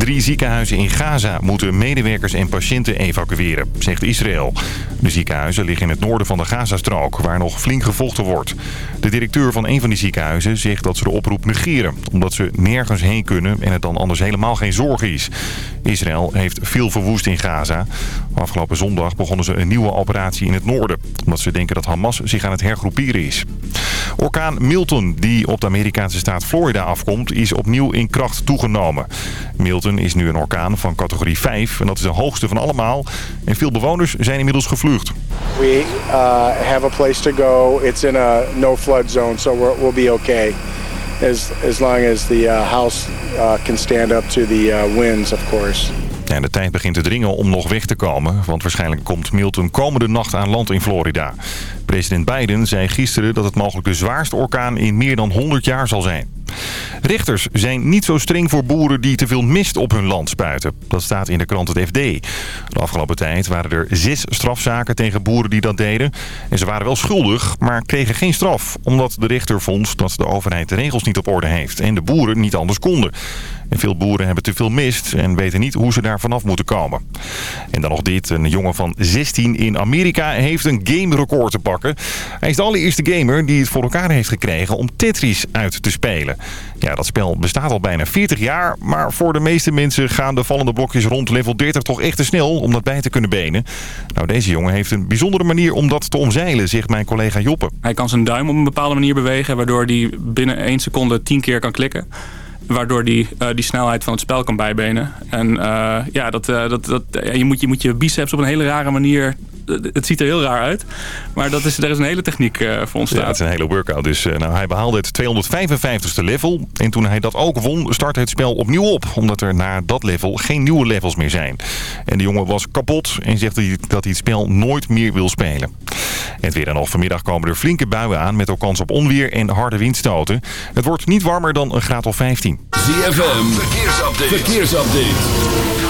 Drie ziekenhuizen in Gaza moeten medewerkers en patiënten evacueren, zegt Israël. De ziekenhuizen liggen in het noorden van de Gazastrook, waar nog flink gevochten wordt. De directeur van een van die ziekenhuizen zegt dat ze de oproep negeren... omdat ze nergens heen kunnen en het dan anders helemaal geen zorg is. Israël heeft veel verwoest in Gaza. Afgelopen zondag begonnen ze een nieuwe operatie in het noorden... omdat ze denken dat Hamas zich aan het hergroeperen is. Orkaan Milton, die op de Amerikaanse staat Florida afkomt, is opnieuw in kracht toegenomen. Milton is nu een orkaan van categorie 5 en dat is de hoogste van allemaal. En veel bewoners zijn inmiddels gevlucht. We uh, have a place to go. It's in a no flood zone, so we'll be okay. As, as long as the uh, house uh, can stand up to the uh, winds, of course. Ja, de tijd begint te dringen om nog weg te komen, want waarschijnlijk komt Milton komende nacht aan land in Florida. President Biden zei gisteren dat het mogelijk de zwaarste orkaan in meer dan 100 jaar zal zijn. Rechters zijn niet zo streng voor boeren die te veel mist op hun land spuiten. Dat staat in de krant het FD. De afgelopen tijd waren er zes strafzaken tegen boeren die dat deden. En ze waren wel schuldig, maar kregen geen straf. Omdat de rechter vond dat de overheid de regels niet op orde heeft. En de boeren niet anders konden. En veel boeren hebben te veel mist en weten niet hoe ze daar vanaf moeten komen. En dan nog dit. Een jongen van 16 in Amerika heeft een game-record te pakken. Hij is de allereerste gamer die het voor elkaar heeft gekregen om Tetris uit te spelen. Ja, dat spel bestaat al bijna 40 jaar, maar voor de meeste mensen gaan de vallende blokjes rond level 30 toch echt te snel om dat bij te kunnen benen. Nou, deze jongen heeft een bijzondere manier om dat te omzeilen, zegt mijn collega Joppe. Hij kan zijn duim op een bepaalde manier bewegen, waardoor hij binnen 1 seconde 10 keer kan klikken waardoor die, uh, die snelheid van het spel kan bijbenen. En uh, ja, dat, uh, dat, dat, je, moet, je moet je biceps op een hele rare manier het ziet er heel raar uit. Maar dat is, daar is een hele techniek uh, voor ontstaan. Ja, het is een hele workout. Dus uh, nou, hij behaalde het 255ste level. En toen hij dat ook won, startte het spel opnieuw op. Omdat er na dat level geen nieuwe levels meer zijn. En de jongen was kapot en zegt dat hij, dat hij het spel nooit meer wil spelen. En weer dan nog vanmiddag komen er flinke buien aan... met ook kans op onweer en harde windstoten. Het wordt niet warmer dan een graad of 15. ZFM, verkeersupdate. verkeersupdate.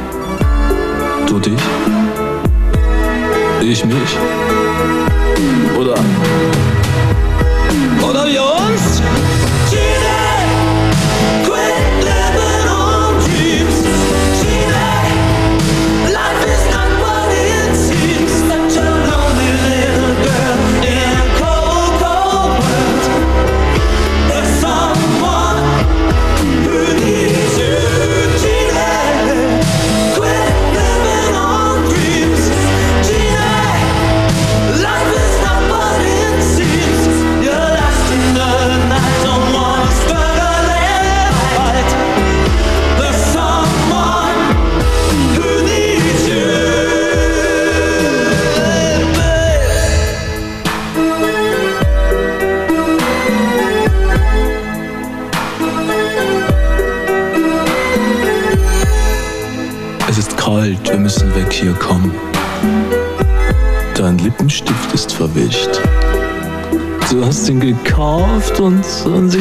Du dich? Ich mich? Oder?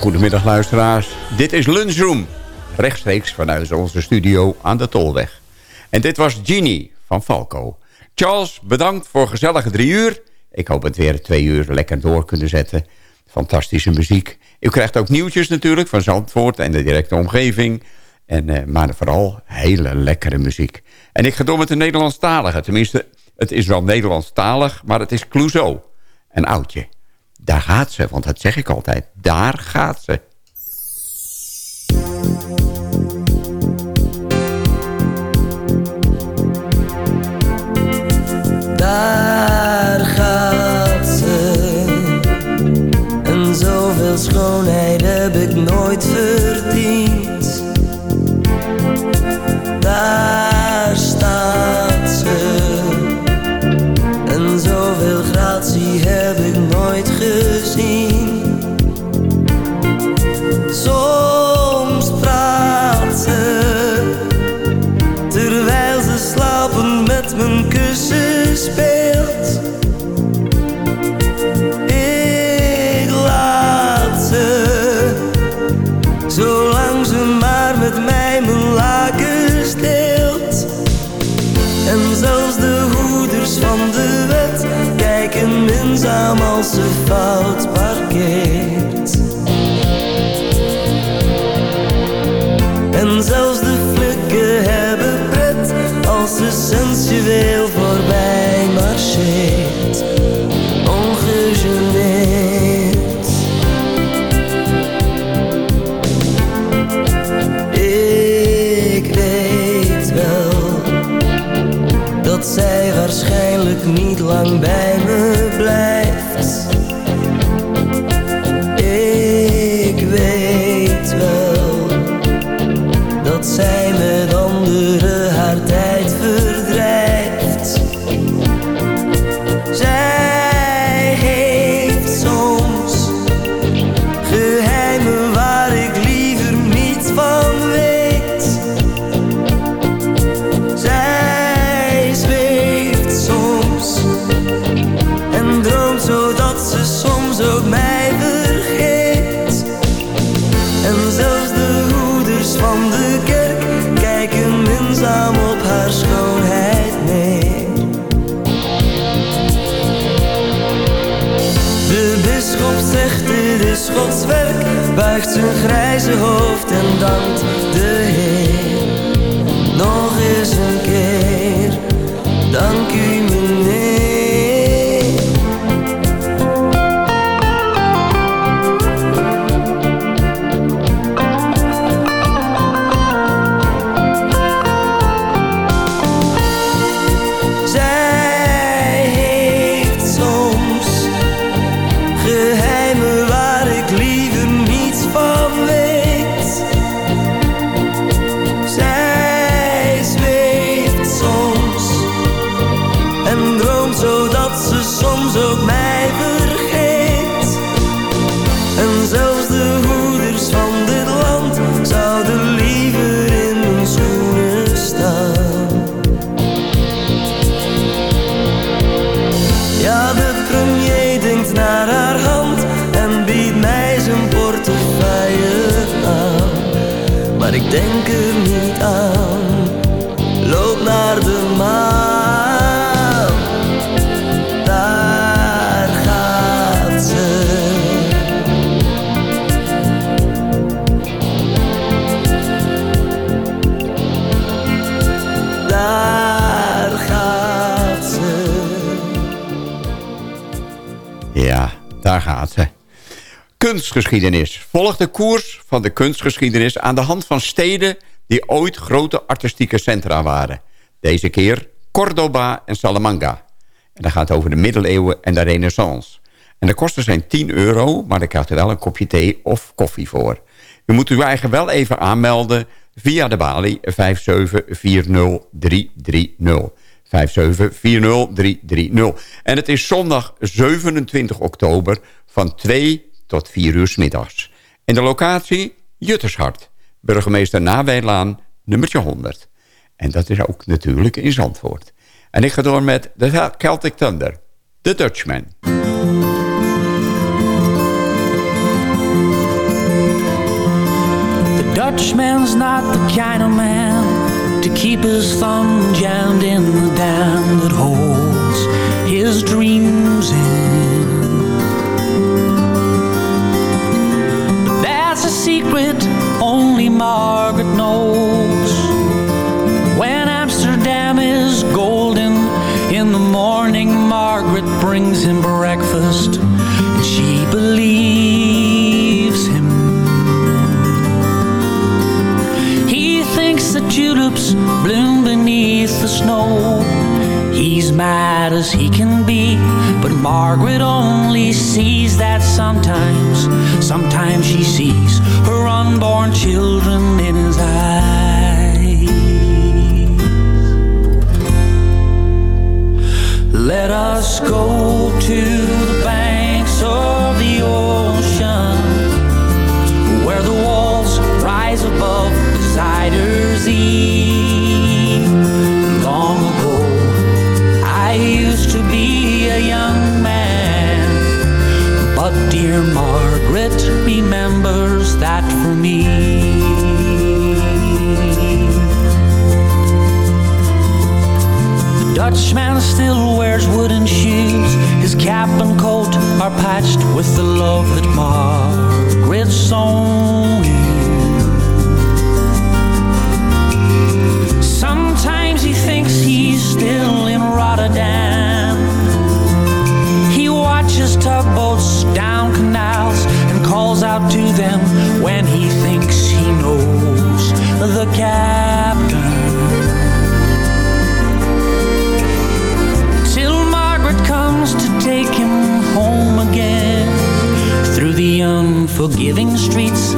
Een hele goede middag luisteraars. Dit is Lunchroom. rechtstreeks vanuit onze studio aan de Tolweg. En dit was Genie van Falco. Charles, bedankt voor gezellige drie uur. Ik hoop het weer twee uur lekker door kunnen zetten. Fantastische muziek. U krijgt ook nieuwtjes natuurlijk van Zandvoort en de directe omgeving. En, uh, maar vooral hele lekkere muziek. En ik ga door met de Nederlandstalige. Tenminste, het is wel Nederlandstalig, maar het is Clouseau. Een oudje. Daar gaat ze, want dat zeg ik altijd. Daar gaat ze. Daar gaat ze. En zoveel schoonheid heb ik nooit verdiend. Daar gratie heb ik nooit gezien. Soms praat ze. Terwijl ze slapend met mijn kussen speelt. Ik laat ze, zolang ze maar met mij mijn lakens deelt. En zelfs de hoeders van de minzaam als ze fout parkeert. En zelfs de flikken hebben pret als ze sensueel voorbij marcheert. Ongegeneerd. Ik weet wel dat zij waarschijnlijk niet lang bij buigt zijn grijze hoofd en dankt Kunstgeschiedenis. Volg de koers van de kunstgeschiedenis aan de hand van steden... die ooit grote artistieke centra waren. Deze keer Cordoba en Salamanca. En dat gaat over de middeleeuwen en de renaissance. En de kosten zijn 10 euro, maar daar krijgt u wel een kopje thee of koffie voor. U moet uw eigen wel even aanmelden via de balie 5740330. 5740330. En het is zondag 27 oktober van 2 tot 4 uur middags. En de locatie Juttershart, burgemeester Nawijlaan, nummertje 100. En dat is ook natuurlijk in Zandvoort. En ik ga door met de Celtic Thunder, The Dutchman. The Dutchman's not the kind of man to keep his thumb jammed in the dam that holds his dreams in. Secret only Margaret knows. When Amsterdam is golden in the morning, Margaret brings him breakfast and she believes him. He thinks the tulips bloom beneath the snow. He's mad as he can be, but Margaret only sees that sometimes. Sometimes she sees her unborn children in his eyes. Let us go to the banks of the ocean where the walls rise above the Zuyder dear Margaret remembers that for me. The Dutchman still wears wooden shoes. His cap and coat are patched with the love that Margaret sown in. Sometimes he thinks he's still in Rotterdam. He watches tugboats down canals and calls out to them when he thinks he knows the captain. Till Margaret comes to take him home again through the unforgiving streets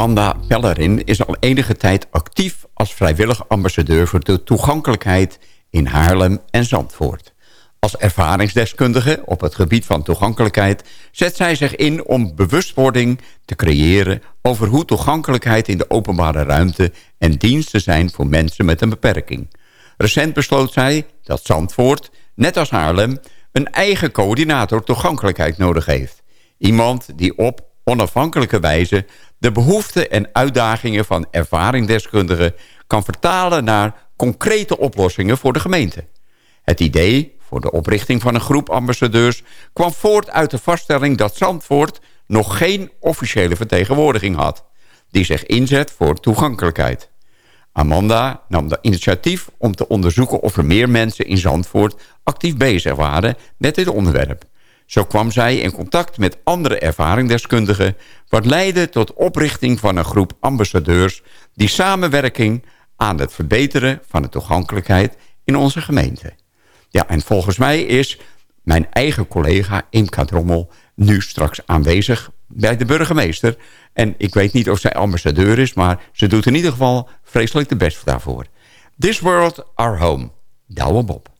Amanda Pellerin is al enige tijd actief als vrijwillig ambassadeur voor de toegankelijkheid in Haarlem en Zandvoort. Als ervaringsdeskundige op het gebied van toegankelijkheid zet zij zich in om bewustwording te creëren over hoe toegankelijkheid in de openbare ruimte en diensten zijn voor mensen met een beperking. Recent besloot zij dat Zandvoort, net als Haarlem, een eigen coördinator toegankelijkheid nodig heeft. Iemand die op onafhankelijke wijze de behoeften en uitdagingen van ervaringsdeskundigen kan vertalen naar concrete oplossingen voor de gemeente. Het idee voor de oprichting van een groep ambassadeurs kwam voort uit de vaststelling dat Zandvoort nog geen officiële vertegenwoordiging had, die zich inzet voor toegankelijkheid. Amanda nam de initiatief om te onderzoeken of er meer mensen in Zandvoort actief bezig waren met dit onderwerp. Zo kwam zij in contact met andere ervaringsdeskundigen... wat leidde tot oprichting van een groep ambassadeurs... die samenwerking aan het verbeteren van de toegankelijkheid in onze gemeente. Ja, en volgens mij is mijn eigen collega Imka Drommel... nu straks aanwezig bij de burgemeester. En ik weet niet of zij ambassadeur is... maar ze doet in ieder geval vreselijk de best daarvoor. This World Our Home. Douwe Bob.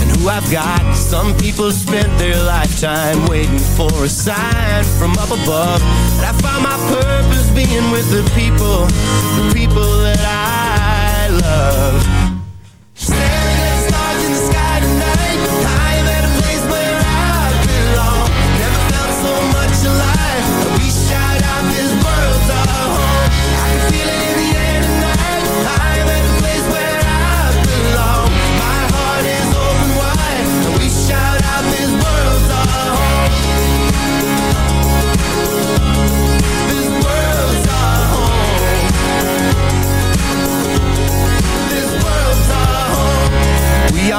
I've got. Some people spent their lifetime waiting for a sign from up above. But I found my purpose being with the people, the people that I love.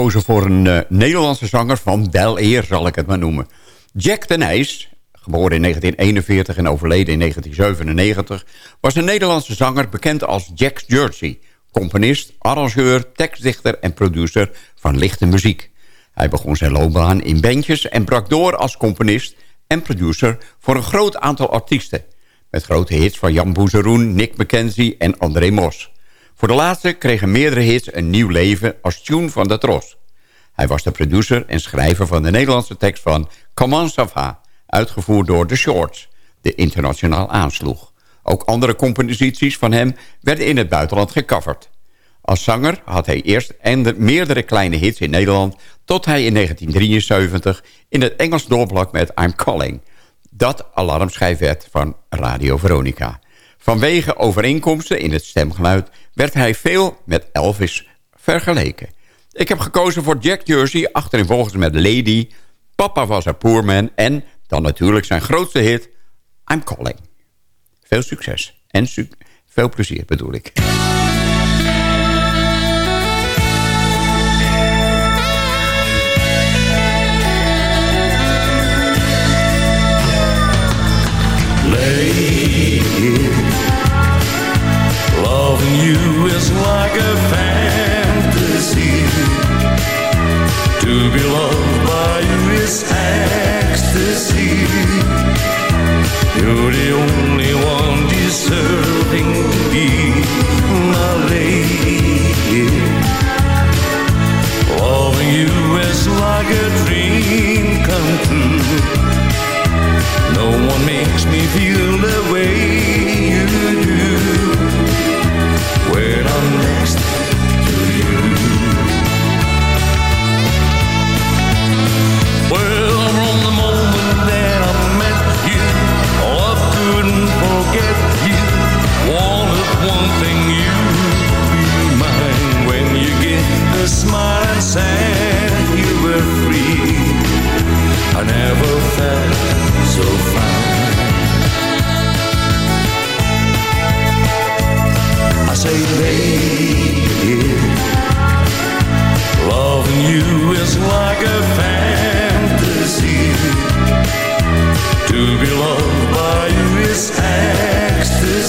Gekozen voor een uh, Nederlandse zanger van Bel Eer, zal ik het maar noemen. Jack de Nijs, geboren in 1941 en overleden in 1997... was een Nederlandse zanger bekend als Jack Jersey. Componist, arrangeur, tekstdichter en producer van lichte muziek. Hij begon zijn loopbaan in bandjes en brak door als componist en producer... voor een groot aantal artiesten. Met grote hits van Jan Boezeroen, Nick McKenzie en André Mos... Voor de laatste kregen meerdere hits een nieuw leven als tune van de Tros. Hij was de producer en schrijver van de Nederlandse tekst van Come Sava, uitgevoerd door The Shorts, de internationaal aansloeg. Ook andere composities van hem werden in het buitenland gecoverd. Als zanger had hij eerst meerdere kleine hits in Nederland... tot hij in 1973 in het Engels doorbrak met I'm Calling. Dat alarmschijf werd van Radio Veronica. Vanwege overeenkomsten in het stemgeluid werd hij veel met Elvis vergeleken. Ik heb gekozen voor Jack Jersey, achterin volgens met Lady... Papa was a poor man en dan natuurlijk zijn grootste hit... I'm Calling. Veel succes en veel plezier bedoel ik. Loving you is like a fantasy. To be loved by you is ecstasy. You're the only one deserving to be my lady. Loving you is like a dream come true. No one makes me feel the way you do when I'm next to you. Well, from the moment that I met you, oh, I couldn't forget you. One thing, you be mine when you smile and said you were free. I never felt so fine. say, baby, loving you is like a fantasy. To be loved by you is ecstasy.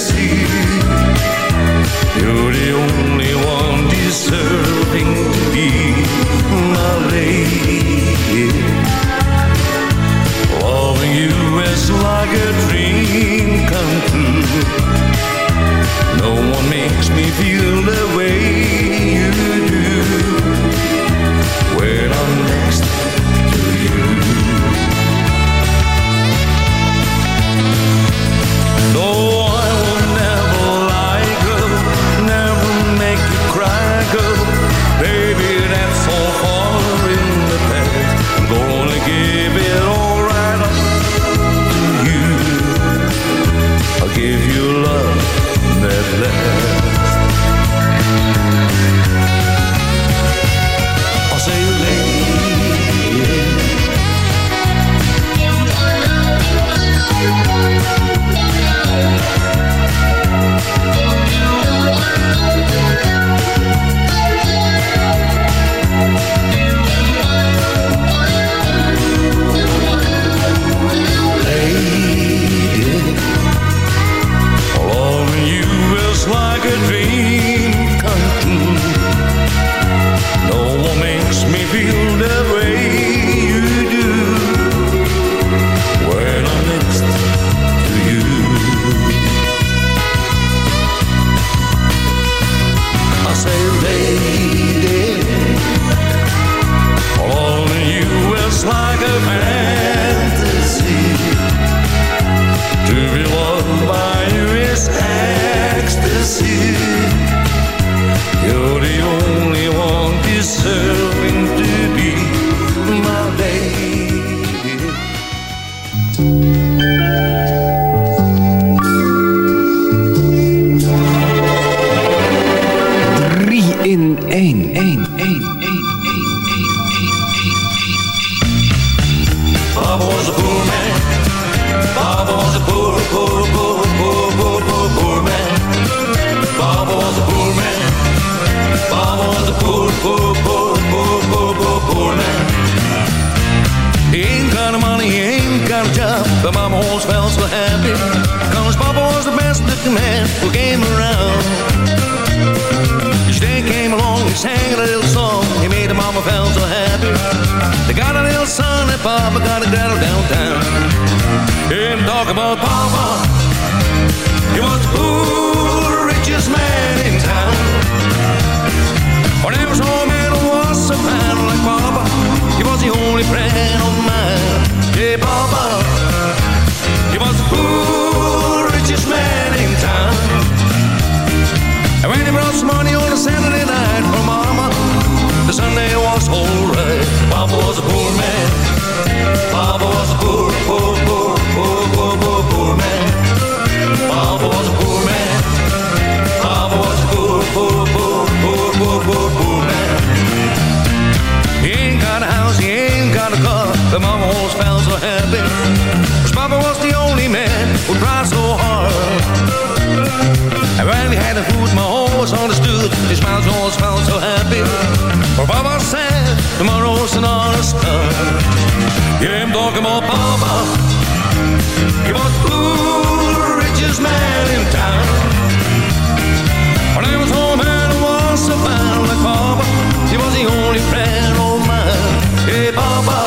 Baba.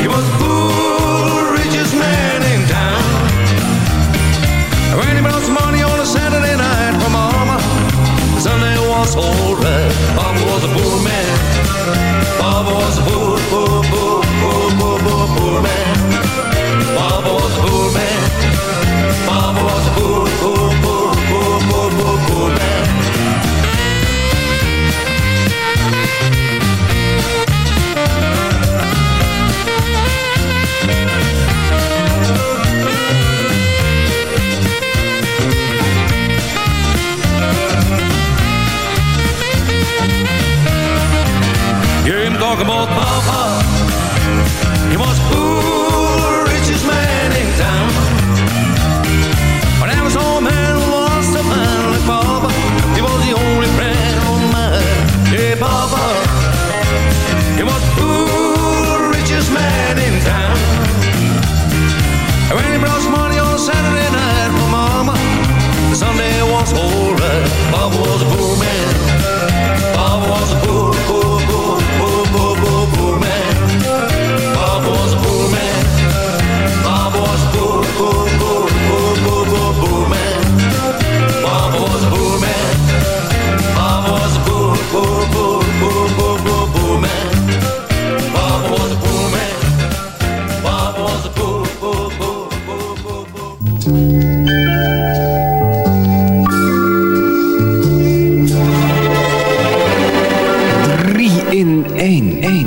He was the poor, richest man in town. When he brought some money on a Saturday night for Mama, Sunday was alright. Baba was a poor man. Baba was a poor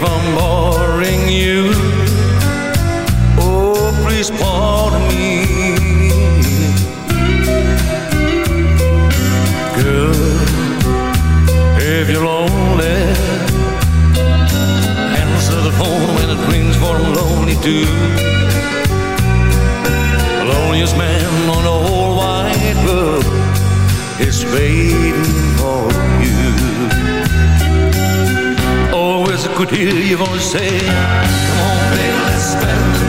if I'm boring you. Oh, please pardon me. Girl, if you're lonely, answer the phone when it rings, for I'm lonely too. The loneliest man on the whole wide world is baby. Goed hear your voice say, Come on, baby,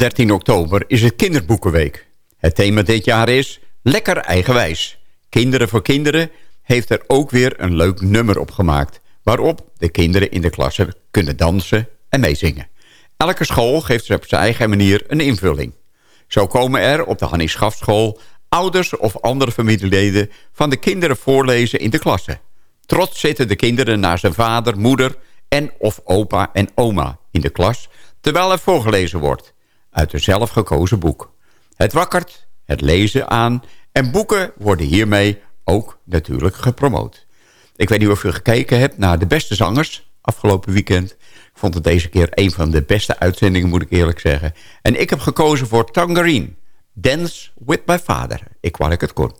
13 oktober is het Kinderboekenweek. Het thema dit jaar is Lekker Eigenwijs. Kinderen voor Kinderen heeft er ook weer een leuk nummer op gemaakt... waarop de kinderen in de klasse kunnen dansen en meezingen. Elke school geeft ze op zijn eigen manier een invulling. Zo komen er op de Hannie Schafschool ouders of andere familieleden... van de kinderen voorlezen in de klasse. Trots zitten de kinderen naast zijn vader, moeder en of opa en oma in de klas... terwijl er voorgelezen wordt uit een zelfgekozen boek. Het wakkert het lezen aan en boeken worden hiermee ook natuurlijk gepromoot. Ik weet niet of u gekeken hebt naar de beste zangers afgelopen weekend. Ik vond het deze keer een van de beste uitzendingen, moet ik eerlijk zeggen. En ik heb gekozen voor Tangerine, Dance with My Father. Ik kwam ik het kon.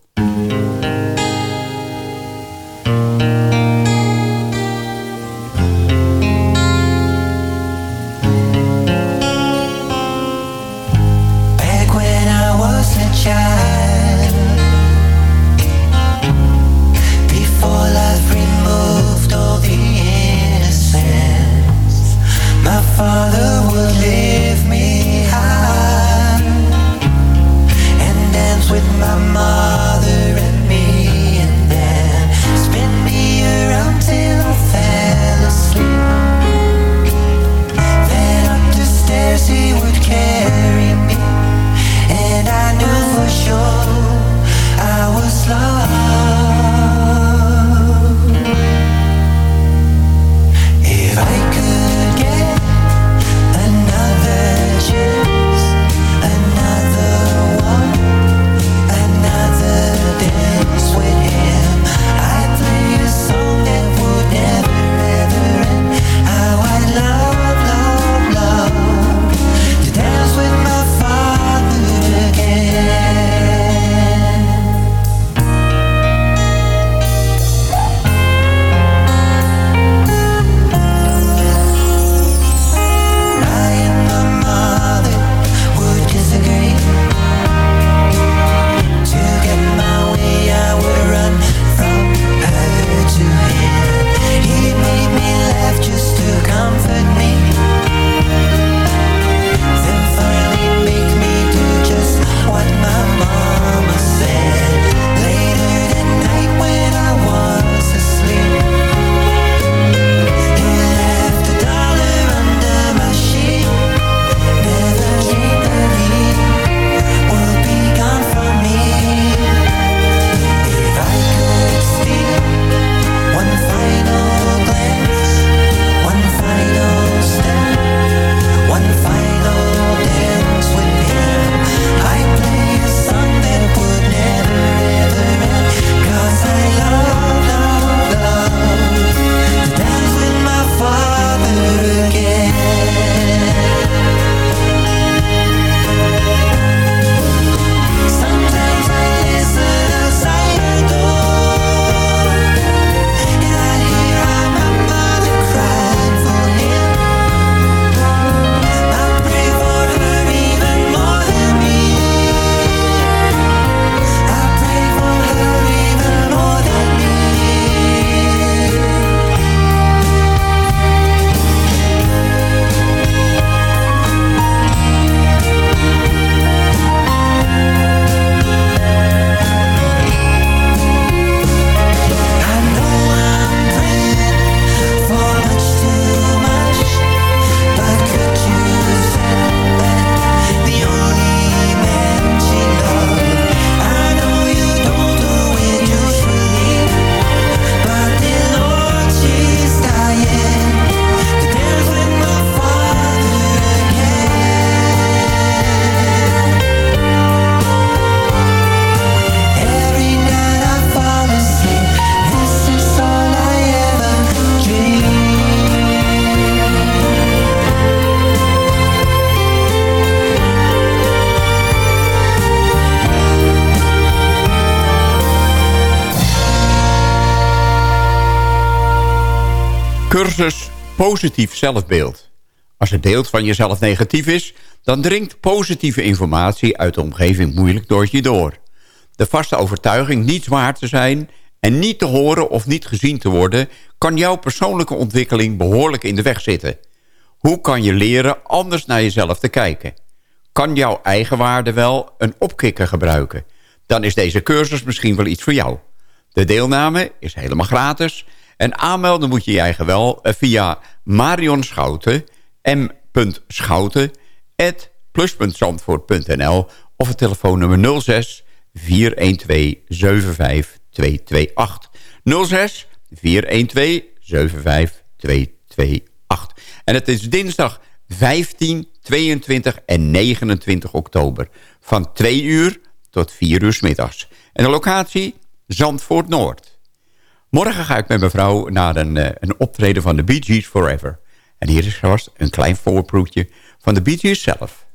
Cursus Positief Zelfbeeld. Als het beeld van jezelf negatief is... dan dringt positieve informatie uit de omgeving moeilijk door je door. De vaste overtuiging niets waard te zijn... en niet te horen of niet gezien te worden... kan jouw persoonlijke ontwikkeling behoorlijk in de weg zitten. Hoe kan je leren anders naar jezelf te kijken? Kan jouw eigenwaarde wel een opkikker gebruiken? Dan is deze cursus misschien wel iets voor jou. De deelname is helemaal gratis... En aanmelden moet je je eigen wel eh, via Marion Schouten, m.schouten, plus.zandvoort.nl of het telefoonnummer 06 412 75228. 06 412 75228. En het is dinsdag 15, 22 en 29 oktober. Van 2 uur tot 4 uur middags. En de locatie Zandvoort Noord. Morgen ga ik met mijn vrouw naar een, eh, een optreden van de Bee Gees Forever. En hier is vast een klein voorproefje van de Bee Gees zelf.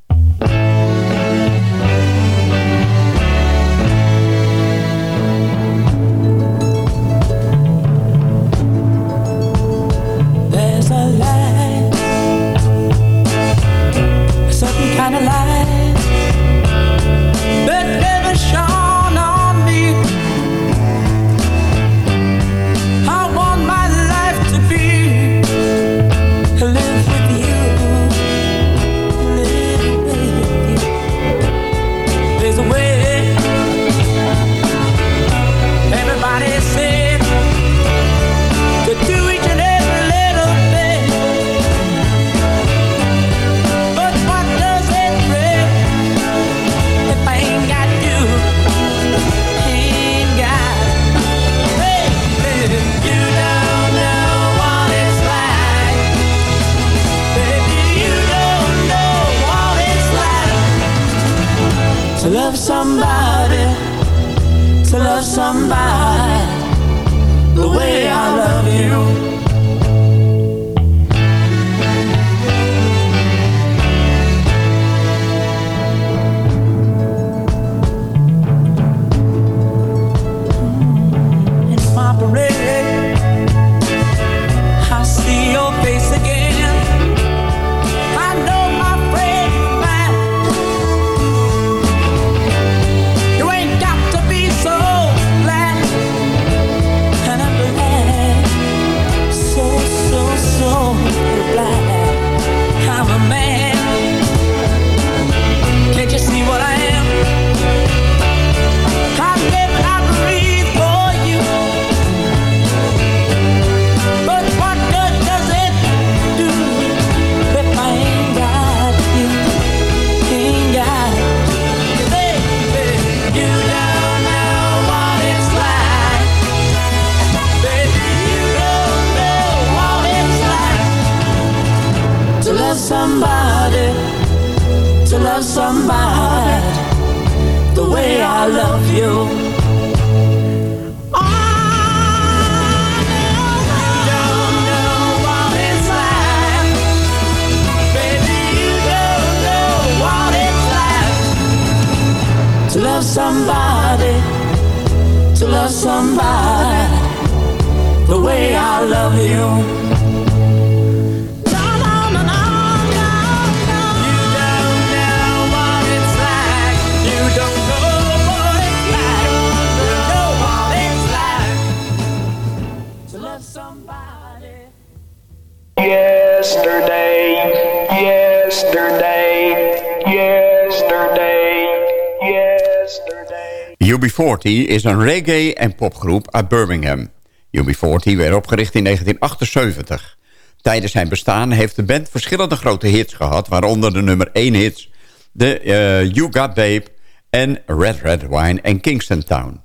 40 is een reggae- en popgroep uit Birmingham. UB40 werd opgericht in 1978. Tijdens zijn bestaan heeft de band verschillende grote hits gehad... waaronder de nummer 1 hits, de eh, You Got Babe en Red Red Wine en Kingston Town.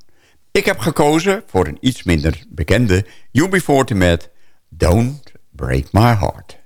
Ik heb gekozen voor een iets minder bekende UB40 met Don't Break My Heart.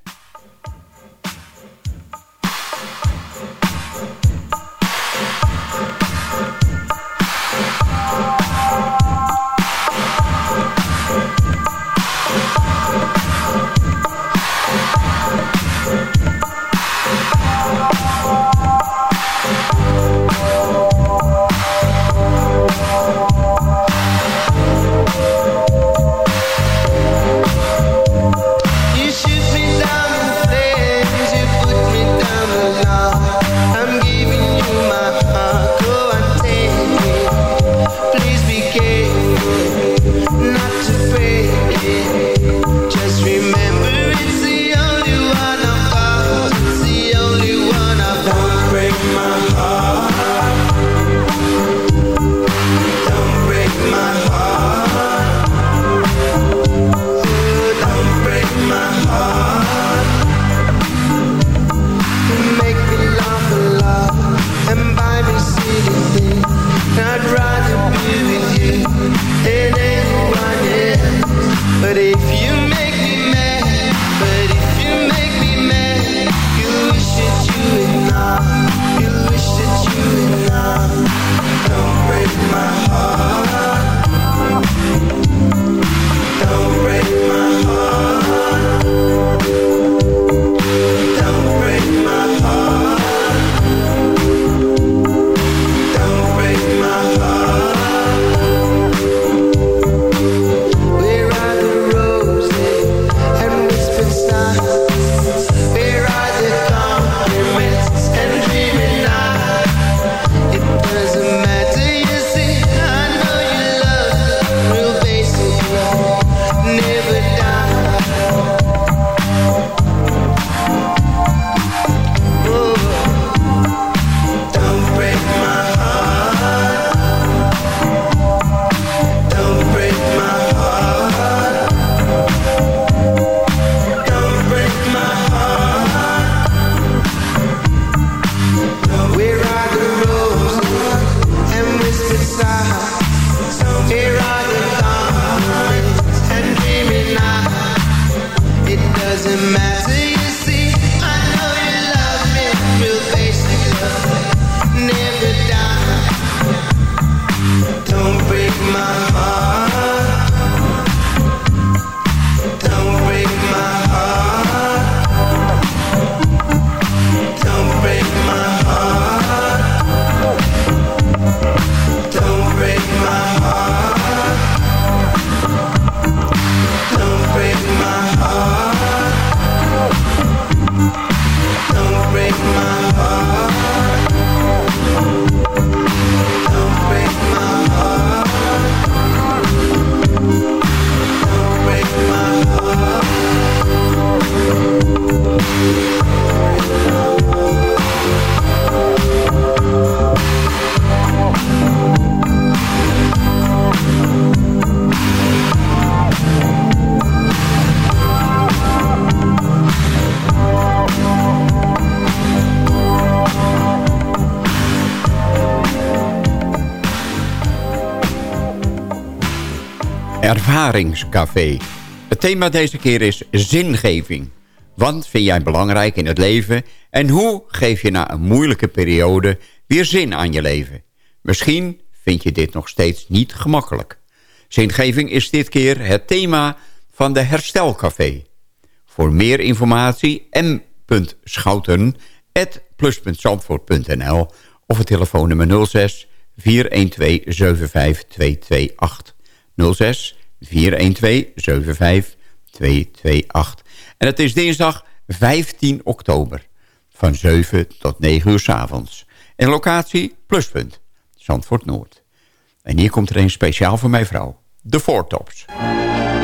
Ervaringscafé. Het thema deze keer is zingeving. Wat vind jij belangrijk in het leven en hoe geef je na een moeilijke periode weer zin aan je leven? Misschien vind je dit nog steeds niet gemakkelijk. Zingeving is dit keer het thema van de Herstelcafé. Voor meer informatie m.schouten.plus.zandvoort.nl of het telefoonnummer 06 412 75228. 06 412 75228. En het is dinsdag 15 oktober van 7 tot 9 uur s avonds. En locatie Pluspunt, Zandvoort Noord. En hier komt er een speciaal voor mijn vrouw, de Voortops. Climb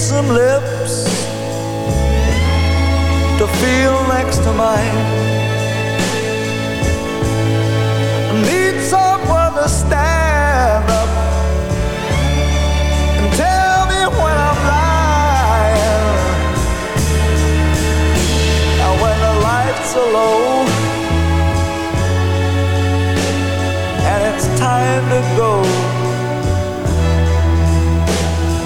Some lips to feel next to mine. Need someone to stand up and tell me when I'm lying. And when the lights are low and it's time to go,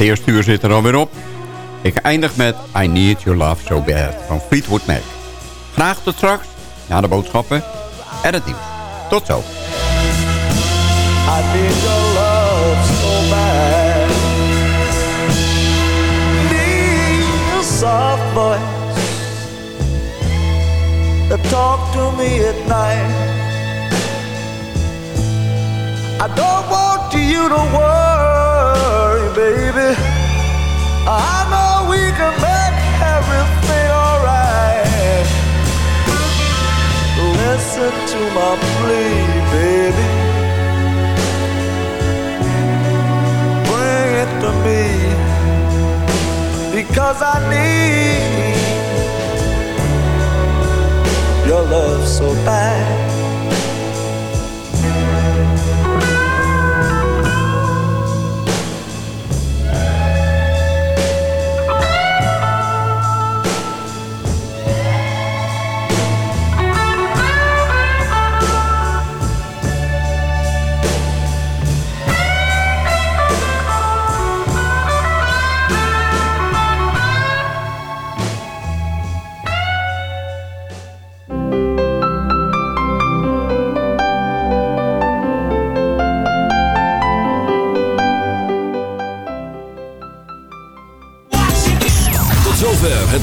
Het eerste uur zit er alweer op. Ik eindig met I Need Your Love So Bad van Fleetwood Mac. Graag tot straks, na de boodschappen en het nieuws. Tot zo. I need your love so bad. Need a soft voice that talk to me at night. I don't want you to worry, baby. I know we can make everything alright. Listen to my plea, baby. Bring it to me because I need your love so bad.